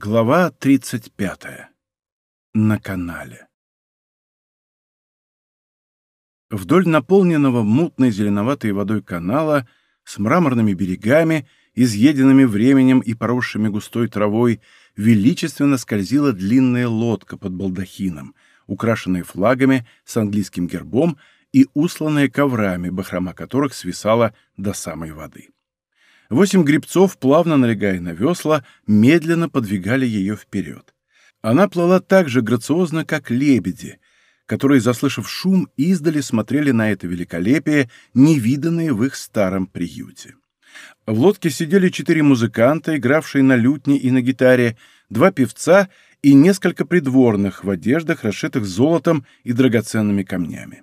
Глава 35. На канале. Вдоль наполненного мутной зеленоватой водой канала с мраморными берегами, изъеденными временем и поросшими густой травой, величественно скользила длинная лодка под балдахином, украшенная флагами с английским гербом и усланная коврами, бахрома которых свисала до самой воды. Восемь гребцов, плавно налегая на весла, медленно подвигали ее вперед. Она плыла так же грациозно, как лебеди, которые, заслышав шум, издали смотрели на это великолепие, невиданное в их старом приюте. В лодке сидели четыре музыканта, игравшие на лютне и на гитаре, два певца и несколько придворных в одеждах, расшитых золотом и драгоценными камнями.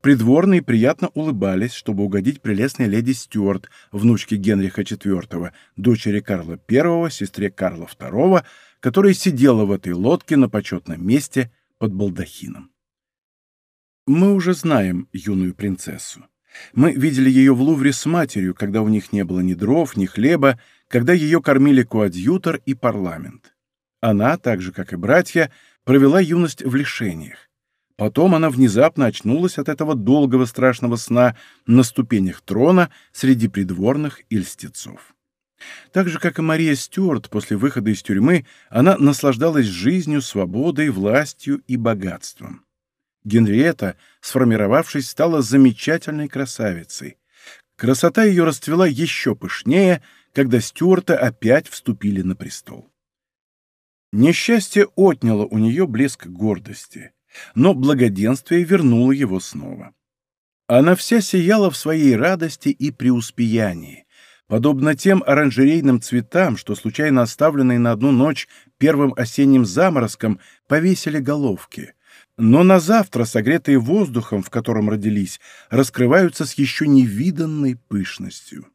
Придворные приятно улыбались, чтобы угодить прелестной леди Стюарт, внучке Генриха IV, дочери Карла I, сестре Карла II, которая сидела в этой лодке на почетном месте под балдахином. Мы уже знаем юную принцессу. Мы видели ее в Лувре с матерью, когда у них не было ни дров, ни хлеба, когда ее кормили коадьютор и парламент. Она, так же как и братья, провела юность в лишениях. Потом она внезапно очнулась от этого долгого страшного сна на ступенях трона среди придворных и льстецов. Так же, как и Мария Стюарт после выхода из тюрьмы, она наслаждалась жизнью, свободой, властью и богатством. Генриетта, сформировавшись, стала замечательной красавицей. Красота ее расцвела еще пышнее, когда Стюарты опять вступили на престол. Несчастье отняло у нее блеск гордости но благоденствие вернуло его снова. Она вся сияла в своей радости и преуспеянии, подобно тем оранжерейным цветам, что, случайно оставленные на одну ночь первым осенним заморозком, повесили головки. Но на завтра, согретые воздухом, в котором родились, раскрываются с еще невиданной пышностью.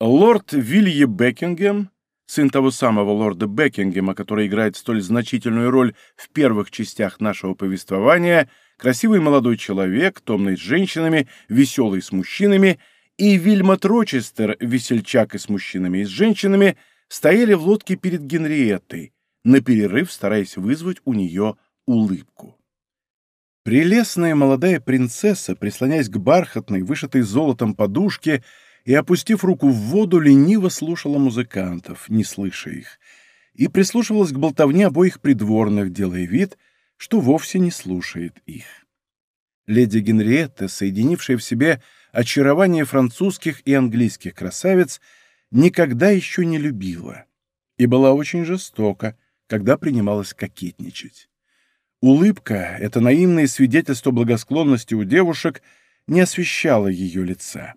Лорд Вилье Бекингем сын того самого лорда Бекингема, который играет столь значительную роль в первых частях нашего повествования, красивый молодой человек, томный с женщинами, веселый с мужчинами, и Вильмот Рочестер, весельчак и с мужчинами и с женщинами, стояли в лодке перед Генриеттой, на перерыв стараясь вызвать у нее улыбку. Прелестная молодая принцесса, прислоняясь к бархатной, вышитой золотом подушке, и, опустив руку в воду, лениво слушала музыкантов, не слыша их, и прислушивалась к болтовне обоих придворных, делая вид, что вовсе не слушает их. Леди Генриетта, соединившая в себе очарование французских и английских красавиц, никогда еще не любила и была очень жестока, когда принималась кокетничать. Улыбка, это наивное свидетельство благосклонности у девушек, не освещала ее лица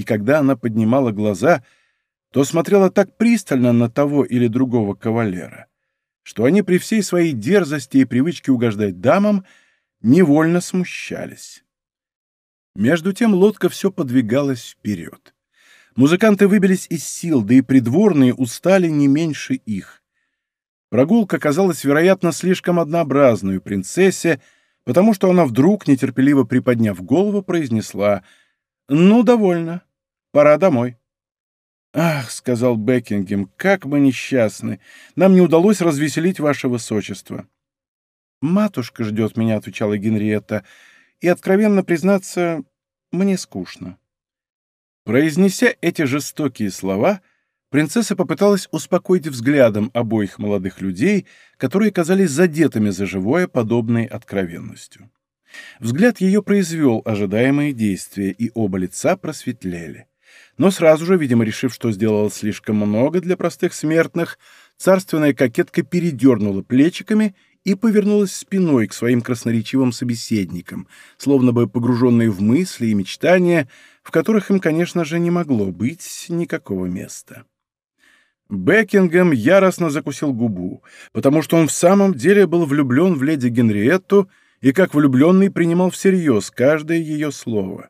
и когда она поднимала глаза, то смотрела так пристально на того или другого кавалера, что они при всей своей дерзости и привычке угождать дамам невольно смущались. Между тем лодка все подвигалась вперед. Музыканты выбились из сил, да и придворные устали не меньше их. Прогулка казалась, вероятно, слишком однообразной принцессе, потому что она вдруг, нетерпеливо приподняв голову, произнесла «Ну, довольно. Пора домой». «Ах», — сказал Бекингем, — «как мы несчастны! Нам не удалось развеселить ваше высочество». «Матушка ждет меня», — отвечала Генриетта, — «и, откровенно признаться, мне скучно». Произнеся эти жестокие слова, принцесса попыталась успокоить взглядом обоих молодых людей, которые казались задетыми за живое подобной откровенностью. Взгляд ее произвел ожидаемые действия, и оба лица просветлели. Но сразу же, видимо, решив, что сделала слишком много для простых смертных, царственная кокетка передернула плечиками и повернулась спиной к своим красноречивым собеседникам, словно бы погруженные в мысли и мечтания, в которых им, конечно же, не могло быть никакого места. Бекингем яростно закусил губу, потому что он в самом деле был влюблен в леди Генриетту и как влюбленный принимал всерьез каждое ее слово.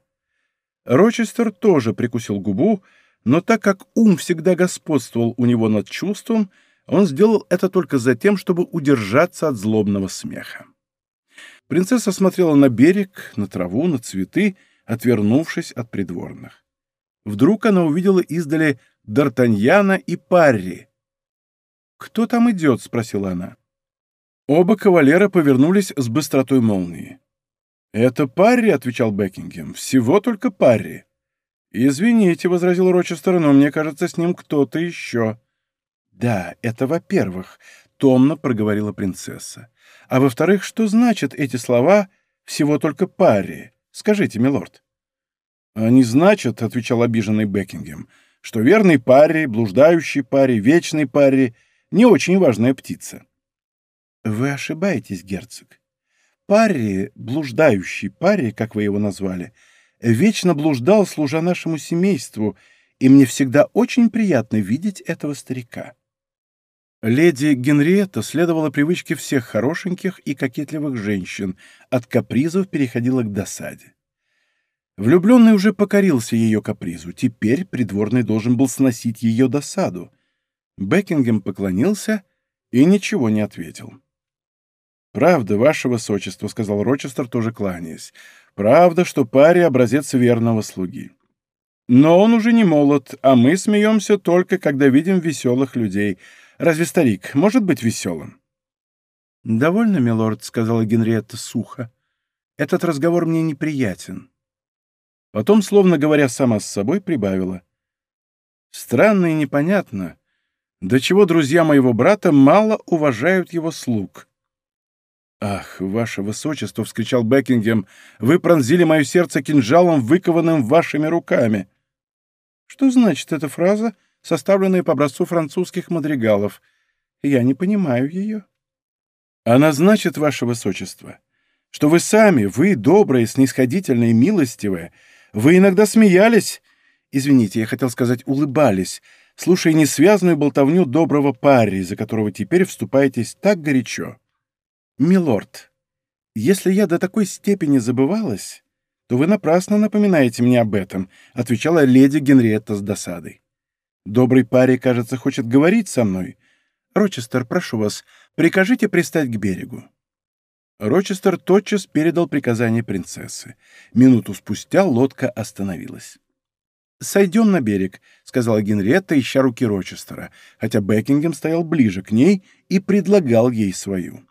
Рочестер тоже прикусил губу, но так как ум всегда господствовал у него над чувством, он сделал это только за тем, чтобы удержаться от злобного смеха. Принцесса смотрела на берег, на траву, на цветы, отвернувшись от придворных. Вдруг она увидела издали Д'Артаньяна и Парри. «Кто там идет?» — спросила она. Оба кавалера повернулись с быстротой молнии. «Это Парри», — отвечал Бекингем, — «всего только Парри». «Извините», — возразил Рочестер, — «но мне кажется, с ним кто-то еще». «Да, это во-первых», — томно проговорила принцесса. «А во-вторых, что значат эти слова «всего только Парри»? Скажите, милорд». «Они значат», — отвечал обиженный Бекингем, — «что верный Парри, блуждающий Парри, вечный Парри — не очень важная птица». «Вы ошибаетесь, герцог. Парри, блуждающий Парри, как вы его назвали, вечно блуждал, служа нашему семейству, и мне всегда очень приятно видеть этого старика». Леди Генриетта следовала привычке всех хорошеньких и кокетливых женщин, от капризов переходила к досаде. Влюбленный уже покорился ее капризу, теперь придворный должен был сносить ее досаду. Бекингем поклонился и ничего не ответил. «Правда, ваше высочество», — сказал Рочестер, тоже кланяясь. «Правда, что паре образец верного слуги. Но он уже не молод, а мы смеемся только, когда видим веселых людей. Разве старик может быть веселым?» «Довольно, милорд», — сказала Генриетта сухо. «Этот разговор мне неприятен». Потом, словно говоря сама с собой, прибавила. «Странно и непонятно, до чего друзья моего брата мало уважают его слуг». «Ах, ваше высочество!» — вскричал Бекингем. «Вы пронзили мое сердце кинжалом, выкованным вашими руками!» Что значит эта фраза, составленная по образцу французских мадригалов? Я не понимаю ее. Она значит, ваше высочество, что вы сами, вы, добрые, снисходительные, милостивые, вы иногда смеялись, извините, я хотел сказать, улыбались, слушая несвязную болтовню доброго пари, за которого теперь вступаетесь так горячо. «Милорд, если я до такой степени забывалась, то вы напрасно напоминаете мне об этом», — отвечала леди Генриетта с досадой. «Добрый парень, кажется, хочет говорить со мной. Рочестер, прошу вас, прикажите пристать к берегу». Рочестер тотчас передал приказание принцессы. Минуту спустя лодка остановилась. «Сойдем на берег», — сказала Генриетта, ища руки Рочестера, хотя Бекингем стоял ближе к ней и предлагал ей свою.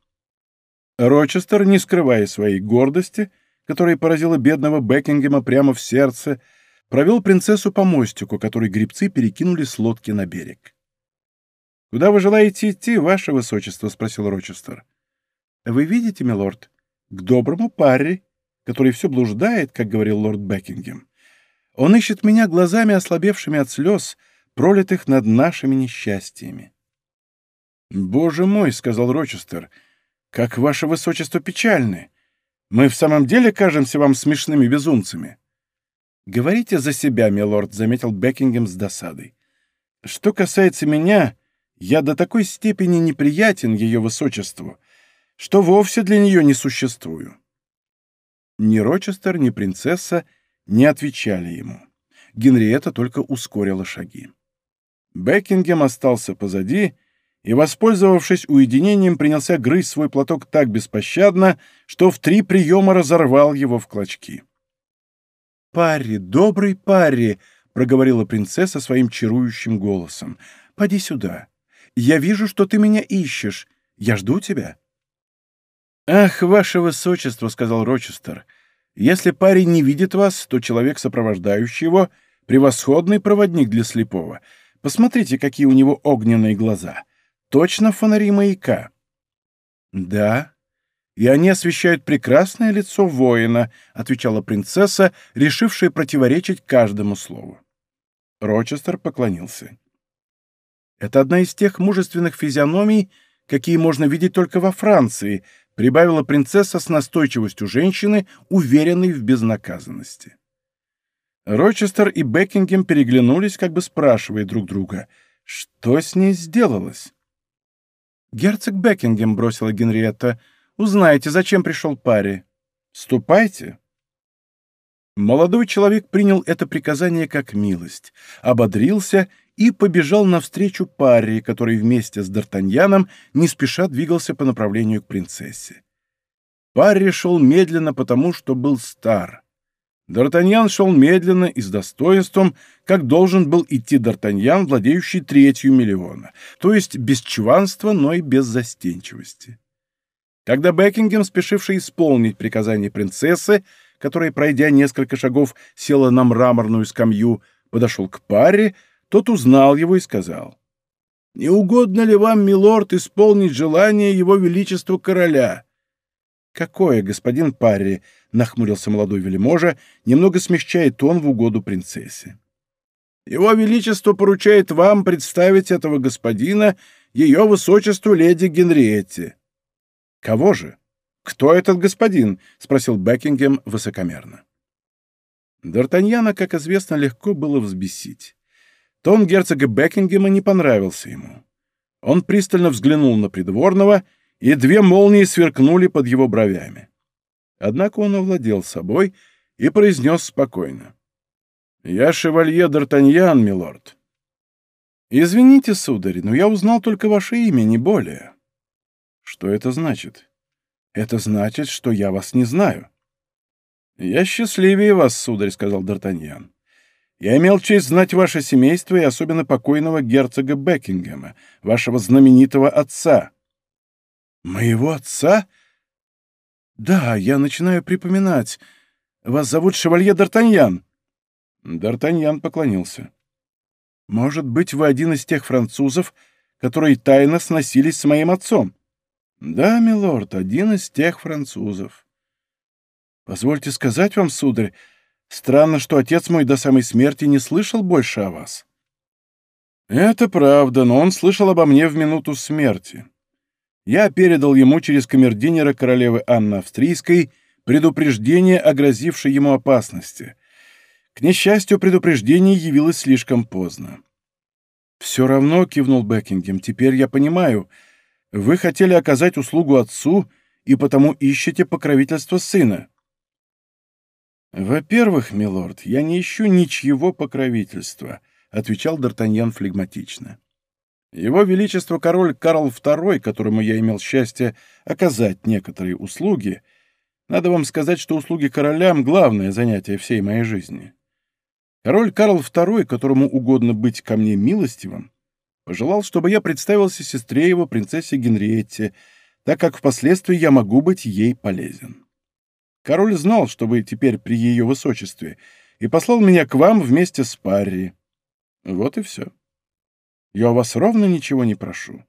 Рочестер, не скрывая своей гордости, которая поразила бедного Бекингема прямо в сердце, провел принцессу по мостику, который грибцы перекинули с лодки на берег. «Куда вы желаете идти, ваше высочество?» — спросил Рочестер. «Вы видите, милорд, к доброму паре, который все блуждает, как говорил лорд Бекингем. Он ищет меня глазами, ослабевшими от слез, пролитых над нашими несчастьями». «Боже мой!» — сказал Рочестер — «Как ваше высочество печальны! Мы в самом деле кажемся вам смешными безумцами!» «Говорите за себя, милорд», — заметил Бекингем с досадой. «Что касается меня, я до такой степени неприятен ее высочеству, что вовсе для нее не существую». Ни Рочестер, ни принцесса не отвечали ему. Генриетта только ускорила шаги. Бекингем остался позади, — и, воспользовавшись уединением, принялся грызть свой платок так беспощадно, что в три приема разорвал его в клочки. «Парри, добрый парри!» — проговорила принцесса своим чарующим голосом. «Поди сюда. Я вижу, что ты меня ищешь. Я жду тебя». «Ах, ваше высочество!» — сказал Рочестер. «Если парень не видит вас, то человек, сопровождающий его, — превосходный проводник для слепого. Посмотрите, какие у него огненные глаза. Точно фонари маяка? Да. И они освещают прекрасное лицо воина, отвечала принцесса, решившая противоречить каждому слову. Рочестер поклонился. Это одна из тех мужественных физиономий, какие можно видеть только во Франции, прибавила принцесса с настойчивостью женщины, уверенной в безнаказанности. Рочестер и Бекингем переглянулись, как бы спрашивая друг друга, что с ней сделалось. «Герцог Бекингем», — бросила Генриетта, — «узнайте, зачем пришел Пари. Ступайте». Молодой человек принял это приказание как милость, ободрился и побежал навстречу Парри, который вместе с Д'Артаньяном не спеша двигался по направлению к принцессе. Парри шел медленно, потому что был стар. Д'Артаньян шел медленно и с достоинством, как должен был идти Д'Артаньян, владеющий третью миллиона, то есть без чванства, но и без застенчивости. Когда Бекингем, спешивший исполнить приказание принцессы, которая, пройдя несколько шагов, села на мраморную скамью, подошел к паре, тот узнал его и сказал, «Не угодно ли вам, милорд, исполнить желание его величества короля?» «Какое, господин Парри?» — нахмурился молодой вельможа, немного смягчая тон в угоду принцессе. «Его Величество поручает вам представить этого господина ее высочеству леди Генриетте». «Кого же? Кто этот господин?» — спросил Бекингем высокомерно. Д'Артаньяна, как известно, легко было взбесить. Тон герцога Бекингема не понравился ему. Он пристально взглянул на придворного — и две молнии сверкнули под его бровями. Однако он овладел собой и произнес спокойно. «Я шевалье Д'Артаньян, милорд». «Извините, сударь, но я узнал только ваше имя, не более». «Что это значит?» «Это значит, что я вас не знаю». «Я счастливее вас, сударь», — сказал Д'Артаньян. «Я имел честь знать ваше семейство и особенно покойного герцога Бекингема, вашего знаменитого отца». «Моего отца?» «Да, я начинаю припоминать. Вас зовут Шевалье Д'Артаньян?» Д'Артаньян поклонился. «Может быть, вы один из тех французов, которые тайно сносились с моим отцом?» «Да, милорд, один из тех французов». «Позвольте сказать вам, сударь, странно, что отец мой до самой смерти не слышал больше о вас». «Это правда, но он слышал обо мне в минуту смерти я передал ему через камердинера королевы Анны Австрийской предупреждение о грозившей ему опасности. К несчастью, предупреждение явилось слишком поздно. «Все равно», — кивнул Бекингем, — «теперь я понимаю. Вы хотели оказать услугу отцу и потому ищете покровительство сына». «Во-первых, милорд, я не ищу ничьего покровительства», — отвечал Д'Артаньян флегматично. Его Величество король Карл II, которому я имел счастье оказать некоторые услуги, надо вам сказать, что услуги королям — главное занятие всей моей жизни. Король Карл II, которому угодно быть ко мне милостивым, пожелал, чтобы я представился сестре его, принцессе Генриетте, так как впоследствии я могу быть ей полезен. Король знал, что вы теперь при ее высочестве, и послал меня к вам вместе с Парри. Вот и все. Я у вас ровно ничего не прошу.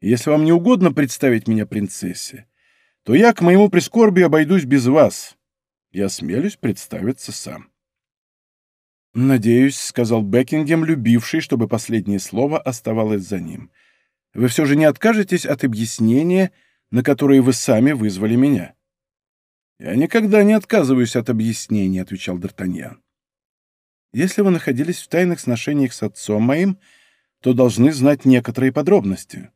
если вам не угодно представить меня принцессе, то я к моему прискорбию обойдусь без вас. Я смелюсь представиться сам. «Надеюсь», — сказал Бекингем, любивший, чтобы последнее слово оставалось за ним. «Вы все же не откажетесь от объяснения, на которое вы сами вызвали меня?» «Я никогда не отказываюсь от объяснений», — отвечал Д'Артаньян. «Если вы находились в тайных сношениях с отцом моим, — то должны знать некоторые подробности.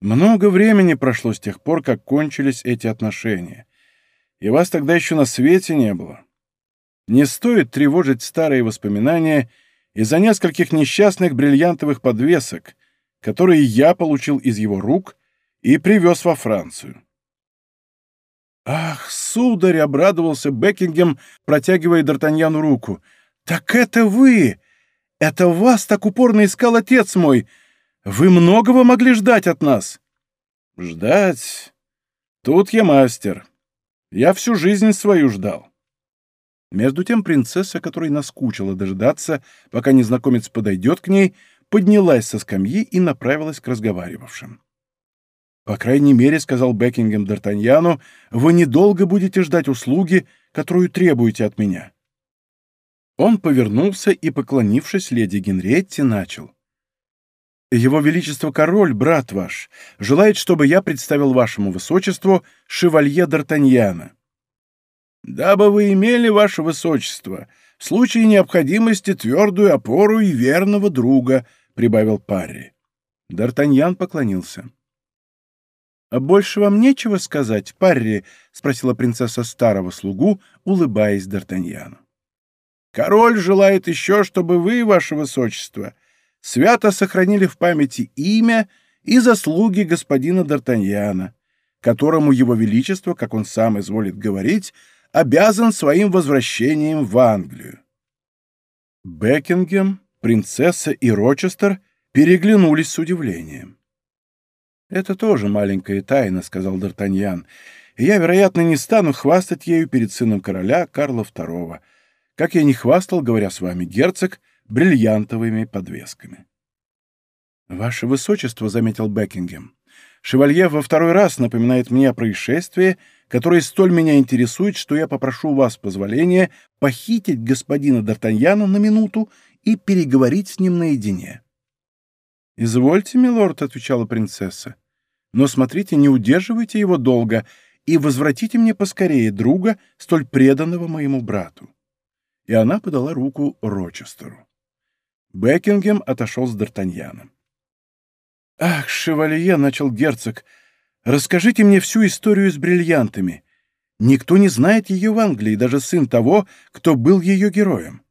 Много времени прошло с тех пор, как кончились эти отношения, и вас тогда еще на свете не было. Не стоит тревожить старые воспоминания из-за нескольких несчастных бриллиантовых подвесок, которые я получил из его рук и привез во Францию. «Ах, сударь!» — обрадовался Бекингем, протягивая Д'Артаньяну руку. «Так это вы! Это вас так упорно искал отец мой. Вы многого могли ждать от нас. Ждать? Тут я мастер. Я всю жизнь свою ждал. Между тем принцесса, которой наскучила дожидаться, пока незнакомец подойдет к ней, поднялась со скамьи и направилась к разговаривавшим. «По крайней мере, — сказал Бекингем Д'Артаньяну, — вы недолго будете ждать услуги, которую требуете от меня. Он повернулся и, поклонившись леди Генриетте, начал. «Его Величество Король, брат ваш, желает, чтобы я представил вашему Высочеству шевалье Д'Артаньяна». «Дабы вы имели, ваше Высочество, в случае необходимости твердую опору и верного друга», — прибавил Парри. Д'Артаньян поклонился. «А больше вам нечего сказать, Парри?» — спросила принцесса старого слугу, улыбаясь Д'Артаньяну. Король желает еще, чтобы вы, ваше высочество, свято сохранили в памяти имя и заслуги господина Д'Артаньяна, которому его величество, как он сам изволит говорить, обязан своим возвращением в Англию. Бекингем, принцесса и Рочестер переглянулись с удивлением. «Это тоже маленькая тайна», — сказал Д'Артаньян, — «и я, вероятно, не стану хвастать ею перед сыном короля Карла II, как я не хвастал, говоря с вами, герцог, бриллиантовыми подвесками». «Ваше высочество», — заметил Бекингем, — «шевалье во второй раз напоминает мне о происшествии, которое столь меня интересует, что я попрошу вас позволения похитить господина Д'Артаньяна на минуту и переговорить с ним наедине». «Извольте, милорд», — отвечала принцесса, — «но смотрите, не удерживайте его долго и возвратите мне поскорее друга, столь преданного моему брату». И она подала руку Рочестеру. Бекингем отошел с Д'Артаньяном. «Ах, шевалье!» — начал герцог. «Расскажите мне всю историю с бриллиантами. Никто не знает ее в Англии, даже сын того, кто был ее героем».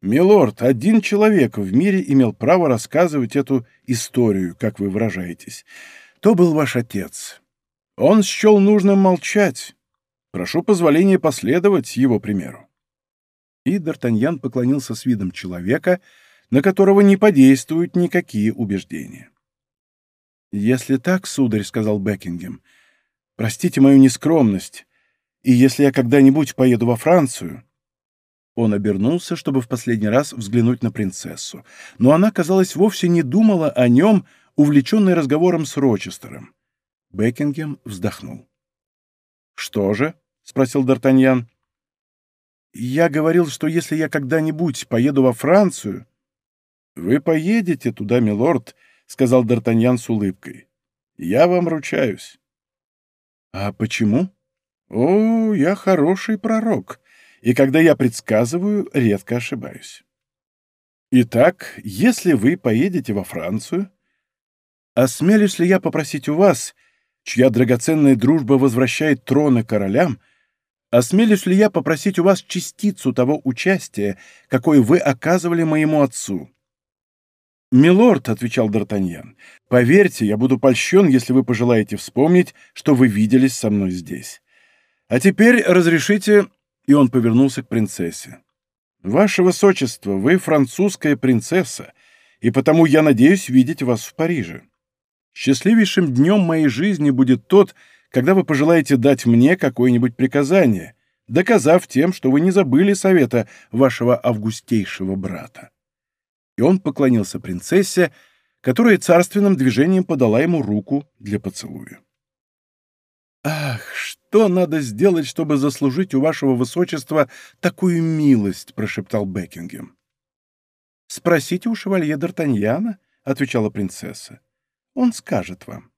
«Милорд, один человек в мире имел право рассказывать эту историю, как вы выражаетесь. То был ваш отец. Он счел нужным молчать. Прошу позволения последовать его примеру». И Д'Артаньян поклонился с видом человека, — на которого не подействуют никакие убеждения. «Если так, сударь, — сказал Бекингем, — простите мою нескромность, и если я когда-нибудь поеду во Францию...» Он обернулся, чтобы в последний раз взглянуть на принцессу, но она, казалось, вовсе не думала о нем, увлеченной разговором с Рочестером. Бекингем вздохнул. «Что же?» — спросил Д'Артаньян. «Я говорил, что если я когда-нибудь поеду во Францию...» «Вы поедете туда, милорд», — сказал Д'Артаньян с улыбкой. «Я вам ручаюсь». «А почему?» «О, я хороший пророк, и когда я предсказываю, редко ошибаюсь». «Итак, если вы поедете во Францию, осмелюсь ли я попросить у вас, чья драгоценная дружба возвращает троны королям, осмелюсь ли я попросить у вас частицу того участия, какое вы оказывали моему отцу?» «Милорд», — отвечал Д'Артаньян, — «поверьте, я буду польщен, если вы пожелаете вспомнить, что вы виделись со мной здесь. А теперь разрешите...» И он повернулся к принцессе. «Ваше высочество, вы французская принцесса, и потому я надеюсь видеть вас в Париже. Счастливейшим днем моей жизни будет тот, когда вы пожелаете дать мне какое-нибудь приказание, доказав тем, что вы не забыли совета вашего августейшего брата» и он поклонился принцессе, которая царственным движением подала ему руку для поцелуя. «Ах, что надо сделать, чтобы заслужить у вашего высочества такую милость?» — прошептал Бекингем. «Спросите у шевалье Д'Артаньяна», — отвечала принцесса. «Он скажет вам».